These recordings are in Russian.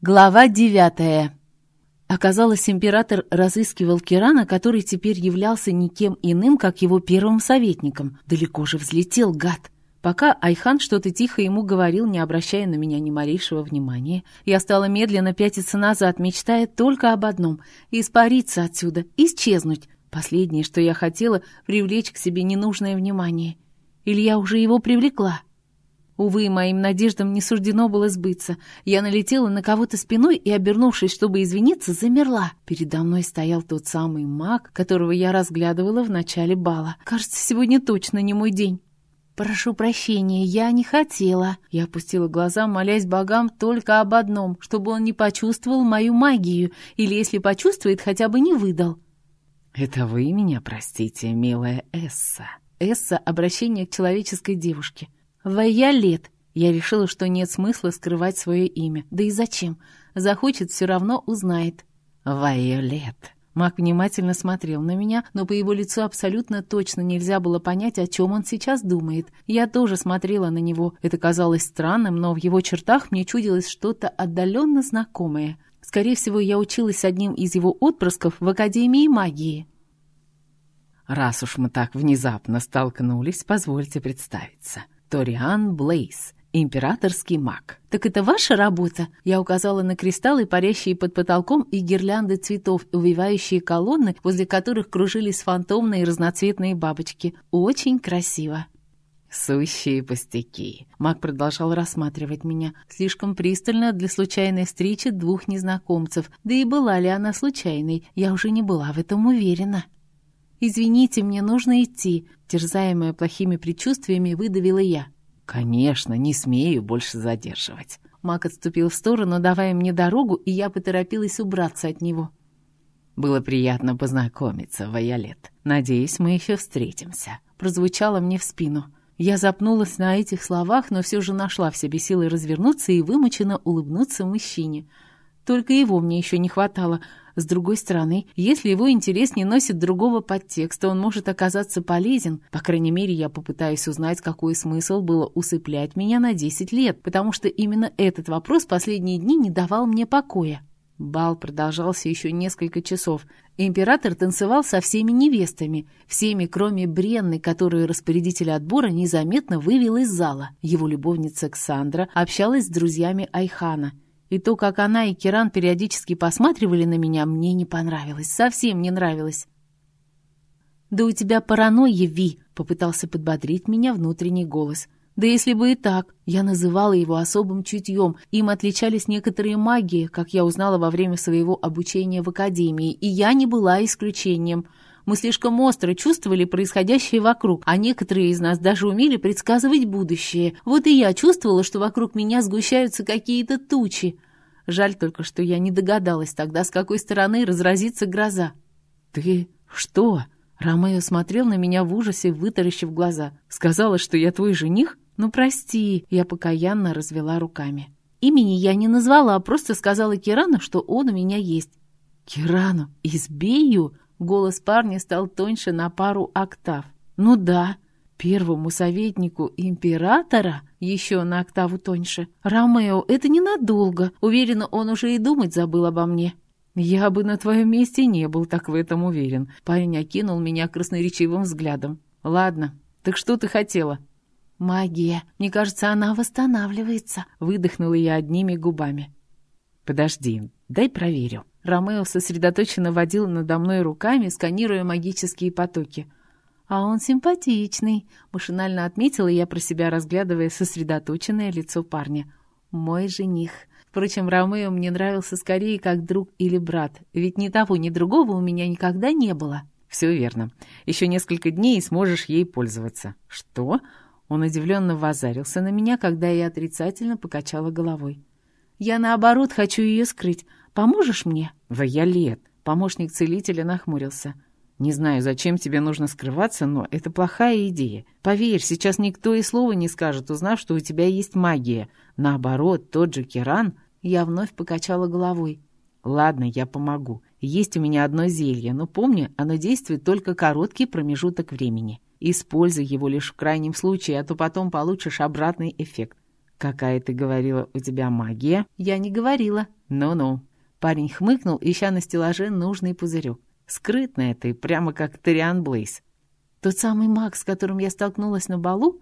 Глава девятая. Оказалось, император разыскивал Кирана, который теперь являлся никем иным, как его первым советником. Далеко же взлетел, гад. Пока Айхан что-то тихо ему говорил, не обращая на меня ни малейшего внимания, я стала медленно пятиться назад, мечтая только об одном — испариться отсюда, исчезнуть. Последнее, что я хотела, — привлечь к себе ненужное внимание. Или я уже его привлекла? — Увы, моим надеждам не суждено было сбыться. Я налетела на кого-то спиной и, обернувшись, чтобы извиниться, замерла. Передо мной стоял тот самый маг, которого я разглядывала в начале бала. Кажется, сегодня точно не мой день. «Прошу прощения, я не хотела». Я опустила глаза, молясь богам только об одном, чтобы он не почувствовал мою магию, или, если почувствует, хотя бы не выдал. «Это вы меня простите, милая Эсса». Эсса — обращение к человеческой девушке. Вайолет. Я решила, что нет смысла скрывать свое имя. Да и зачем? Захочет, все равно узнает. Вайолет. Мак внимательно смотрел на меня, но по его лицу абсолютно точно нельзя было понять, о чем он сейчас думает. Я тоже смотрела на него. Это казалось странным, но в его чертах мне чудилось что-то отдаленно знакомое. Скорее всего, я училась одним из его отпрысков в Академии магии. Раз уж мы так внезапно столкнулись, позвольте представиться. Ториан Блейз, императорский маг. «Так это ваша работа?» Я указала на кристаллы, парящие под потолком, и гирлянды цветов, увивающие колонны, возле которых кружились фантомные разноцветные бабочки. Очень красиво. «Сущие пустяки!» Маг продолжал рассматривать меня, слишком пристально для случайной встречи двух незнакомцев. Да и была ли она случайной, я уже не была в этом уверена. «Извините, мне нужно идти», — терзаемая плохими предчувствиями, выдавила я. «Конечно, не смею больше задерживать». Мак отступил в сторону, давая мне дорогу, и я поторопилась убраться от него. «Было приятно познакомиться, Вайолет. Надеюсь, мы еще встретимся», — прозвучало мне в спину. Я запнулась на этих словах, но все же нашла в себе силы развернуться и вымученно улыбнуться мужчине. Только его мне еще не хватало — с другой стороны, если его интерес не носит другого подтекста, он может оказаться полезен. По крайней мере, я попытаюсь узнать, какой смысл было усыплять меня на 10 лет, потому что именно этот вопрос последние дни не давал мне покоя. Бал продолжался еще несколько часов. Император танцевал со всеми невестами, всеми, кроме Бренны, которую распорядитель отбора незаметно вывел из зала. Его любовница Ксандра общалась с друзьями Айхана — и то, как она и Киран периодически посматривали на меня, мне не понравилось, совсем не нравилось. «Да у тебя паранойя, Ви!» — попытался подбодрить меня внутренний голос. «Да если бы и так, я называла его особым чутьем, им отличались некоторые магии, как я узнала во время своего обучения в Академии, и я не была исключением». Мы слишком остро чувствовали происходящее вокруг, а некоторые из нас даже умели предсказывать будущее. Вот и я чувствовала, что вокруг меня сгущаются какие-то тучи. Жаль только, что я не догадалась тогда, с какой стороны разразится гроза. «Ты что?» Ромео смотрел на меня в ужасе, вытаращив глаза. «Сказала, что я твой жених?» «Ну, прости», — я покаянно развела руками. Имени я не назвала, а просто сказала Кирану, что он у меня есть. «Кирану? Избею?» Голос парня стал тоньше на пару октав. «Ну да, первому советнику императора еще на октаву тоньше. Ромео, это ненадолго. Уверена, он уже и думать забыл обо мне». «Я бы на твоем месте не был так в этом уверен». Парень окинул меня красноречивым взглядом. «Ладно, так что ты хотела?» «Магия. Мне кажется, она восстанавливается», — выдохнула я одними губами. «Подожди, дай проверю». Ромео сосредоточенно водил надо мной руками, сканируя магические потоки. «А он симпатичный», — машинально отметила я про себя, разглядывая сосредоточенное лицо парня. «Мой жених». Впрочем, Ромео мне нравился скорее как друг или брат, ведь ни того, ни другого у меня никогда не было. «Все верно. Еще несколько дней и сможешь ей пользоваться». «Что?» Он удивленно возарился на меня, когда я отрицательно покачала головой. «Я, наоборот, хочу ее скрыть. Поможешь мне?» «Вайолет!» Помощник целителя нахмурился. «Не знаю, зачем тебе нужно скрываться, но это плохая идея. Поверь, сейчас никто и слова не скажет, узнав, что у тебя есть магия. Наоборот, тот же Керан...» Я вновь покачала головой. «Ладно, я помогу. Есть у меня одно зелье, но помни, оно действует только короткий промежуток времени. Используй его лишь в крайнем случае, а то потом получишь обратный эффект. «Какая, ты говорила, у тебя магия?» «Я не говорила». «Ну-ну». Парень хмыкнул, ища на стеллаже нужный пузырек. Скрытная ты, прямо как Ториан Блейз. Тот самый маг, с которым я столкнулась на балу?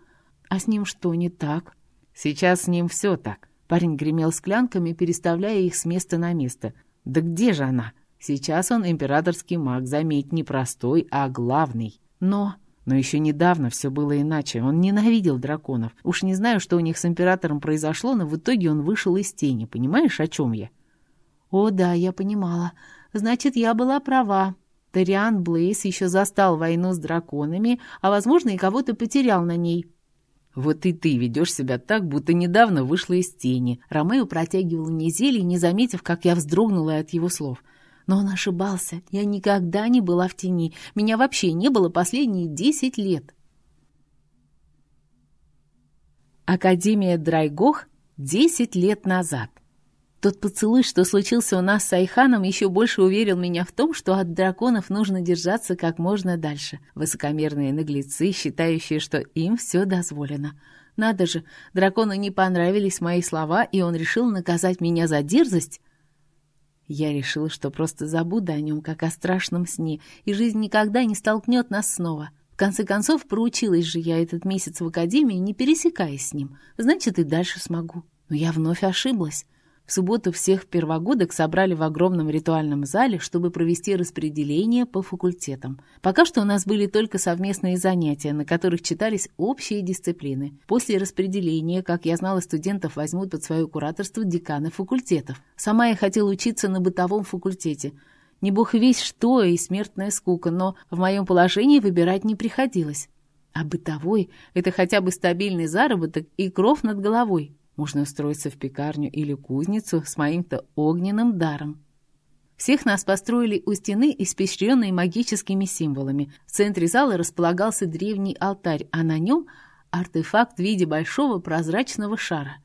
А с ним что не так? Сейчас с ним все так. Парень гремел склянками, переставляя их с места на место. Да где же она? Сейчас он императорский маг, заметь, не простой, а главный. Но... Но еще недавно все было иначе. Он ненавидел драконов. Уж не знаю, что у них с императором произошло, но в итоге он вышел из тени. Понимаешь, о чем я? О, да, я понимала. Значит, я была права. Ториан Блейс еще застал войну с драконами, а, возможно, и кого-то потерял на ней. «Вот и ты ведешь себя так, будто недавно вышла из тени». Ромео протягивал мне зелье, не заметив, как я вздрогнула от его слов. Но он ошибался. Я никогда не была в тени. Меня вообще не было последние десять лет. Академия Драйгох десять лет назад. Тот поцелуй, что случился у нас с Айханом, еще больше уверил меня в том, что от драконов нужно держаться как можно дальше. Высокомерные наглецы, считающие, что им все дозволено. Надо же, дракону не понравились мои слова, и он решил наказать меня за дерзость. Я решила, что просто забуду о нем, как о страшном сне, и жизнь никогда не столкнет нас снова. В конце концов, проучилась же я этот месяц в академии, не пересекаясь с ним. Значит, и дальше смогу. Но я вновь ошиблась. В субботу всех первогодок собрали в огромном ритуальном зале, чтобы провести распределение по факультетам. Пока что у нас были только совместные занятия, на которых читались общие дисциплины. После распределения, как я знала, студентов возьмут под свое кураторство деканы факультетов. Сама я хотела учиться на бытовом факультете. Не бог весь что и смертная скука, но в моем положении выбирать не приходилось. А бытовой — это хотя бы стабильный заработок и кров над головой. Можно устроиться в пекарню или кузницу с моим-то огненным даром. Всех нас построили у стены, испещренной магическими символами. В центре зала располагался древний алтарь, а на нем артефакт в виде большого прозрачного шара.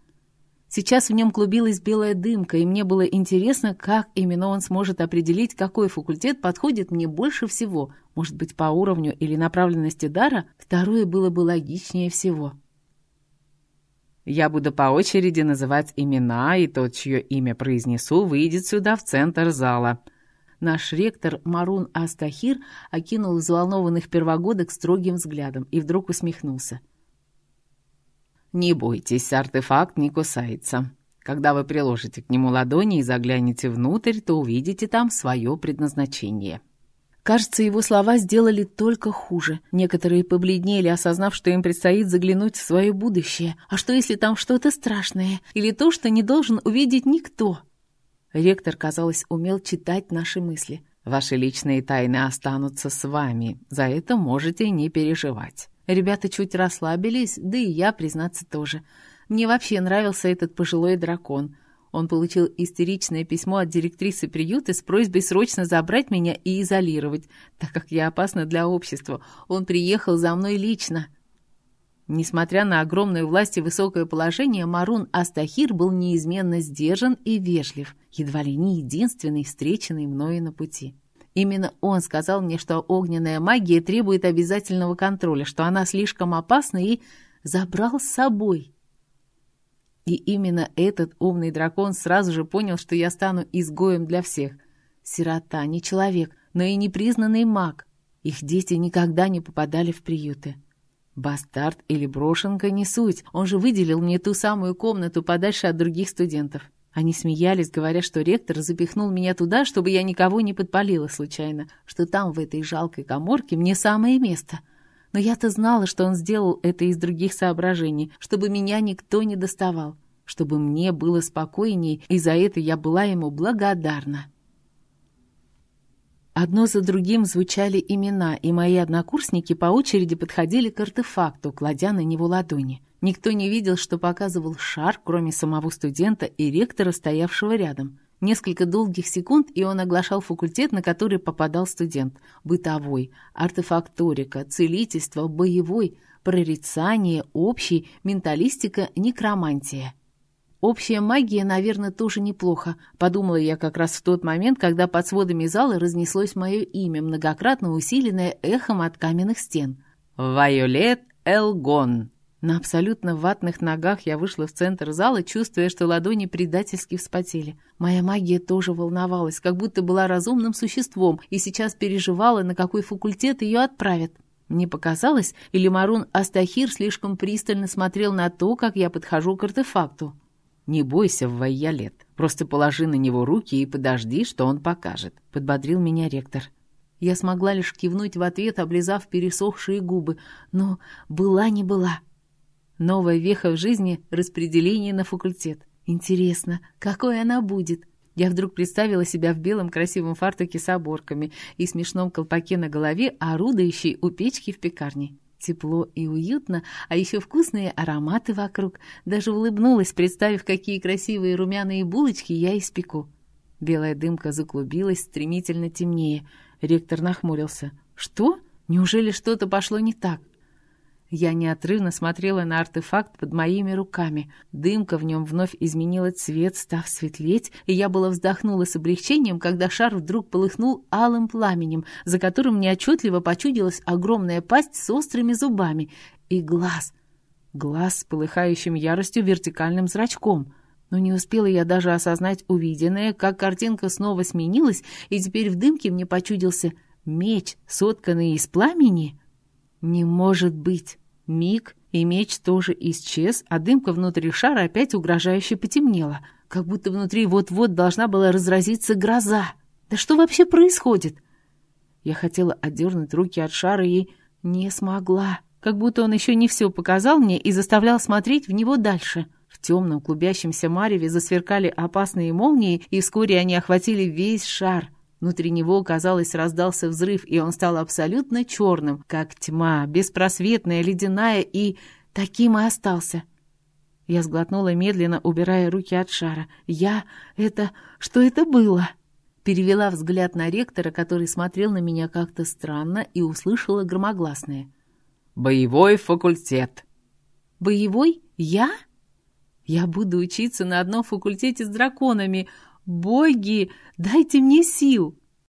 Сейчас в нем клубилась белая дымка, и мне было интересно, как именно он сможет определить, какой факультет подходит мне больше всего. Может быть, по уровню или направленности дара? Второе было бы логичнее всего. Я буду по очереди называть имена, и тот, чье имя произнесу, выйдет сюда в центр зала». Наш ректор Марун Астахир окинул взволнованных первогодок строгим взглядом и вдруг усмехнулся. «Не бойтесь, артефакт не кусается. Когда вы приложите к нему ладони и заглянете внутрь, то увидите там свое предназначение». Кажется, его слова сделали только хуже. Некоторые побледнели, осознав, что им предстоит заглянуть в свое будущее. А что, если там что-то страшное? Или то, что не должен увидеть никто? Ректор, казалось, умел читать наши мысли. «Ваши личные тайны останутся с вами. За это можете не переживать». Ребята чуть расслабились, да и я, признаться, тоже. Мне вообще нравился этот пожилой дракон. Он получил истеричное письмо от директрисы приюта с просьбой срочно забрать меня и изолировать, так как я опасна для общества. Он приехал за мной лично. Несмотря на огромную власть и высокое положение, Марун Астахир был неизменно сдержан и вежлив, едва ли не единственный встреченный мною на пути. Именно он сказал мне, что огненная магия требует обязательного контроля, что она слишком опасна и забрал с собой. И именно этот умный дракон сразу же понял, что я стану изгоем для всех. Сирота, не человек, но и непризнанный маг. Их дети никогда не попадали в приюты. Бастард или брошенка не суть, он же выделил мне ту самую комнату подальше от других студентов. Они смеялись, говоря, что ректор запихнул меня туда, чтобы я никого не подпалила случайно, что там, в этой жалкой коморке, мне самое место — но я-то знала, что он сделал это из других соображений, чтобы меня никто не доставал, чтобы мне было спокойнее, и за это я была ему благодарна. Одно за другим звучали имена, и мои однокурсники по очереди подходили к артефакту, кладя на него ладони. Никто не видел, что показывал шар, кроме самого студента и ректора, стоявшего рядом. Несколько долгих секунд, и он оглашал факультет, на который попадал студент. Бытовой, артефакторика, целительство, боевой, прорицание, общий, менталистика, некромантия. Общая магия, наверное, тоже неплохо, подумала я как раз в тот момент, когда под сводами зала разнеслось мое имя, многократно усиленное эхом от каменных стен. «Вайолет Элгон», На абсолютно ватных ногах я вышла в центр зала, чувствуя, что ладони предательски вспотели. Моя магия тоже волновалась, как будто была разумным существом, и сейчас переживала, на какой факультет ее отправят. Мне показалось, или Марун Астахир слишком пристально смотрел на то, как я подхожу к артефакту. «Не бойся, Вайялет, просто положи на него руки и подожди, что он покажет», — подбодрил меня ректор. Я смогла лишь кивнуть в ответ, облизав пересохшие губы, но была не была. Новая веха в жизни — распределение на факультет. Интересно, какой она будет? Я вдруг представила себя в белом красивом фартуке с оборками и смешном колпаке на голове, орудующей у печки в пекарне. Тепло и уютно, а еще вкусные ароматы вокруг. Даже улыбнулась, представив, какие красивые румяные булочки я испеку. Белая дымка заклубилась, стремительно темнее. Ректор нахмурился. «Что? Неужели что-то пошло не так?» Я неотрывно смотрела на артефакт под моими руками. Дымка в нем вновь изменила цвет, став светлеть, и я была вздохнула с облегчением, когда шар вдруг полыхнул алым пламенем, за которым мне отчетливо почудилась огромная пасть с острыми зубами и глаз. Глаз с полыхающим яростью вертикальным зрачком. Но не успела я даже осознать увиденное, как картинка снова сменилась, и теперь в дымке мне почудился меч, сотканный из пламени. Не может быть! Миг, и меч тоже исчез, а дымка внутри шара опять угрожающе потемнела, как будто внутри вот-вот должна была разразиться гроза. Да что вообще происходит? Я хотела отдернуть руки от шара и не смогла, как будто он еще не все показал мне и заставлял смотреть в него дальше. В темном клубящемся мареве засверкали опасные молнии, и вскоре они охватили весь шар — Внутри него, казалось, раздался взрыв, и он стал абсолютно черным, как тьма, беспросветная, ледяная, и таким и остался. Я сглотнула медленно, убирая руки от шара. «Я... это... что это было?» Перевела взгляд на ректора, который смотрел на меня как-то странно, и услышала громогласное. «Боевой факультет». «Боевой? Я?» «Я буду учиться на одном факультете с драконами. Боги, дайте мне сил!»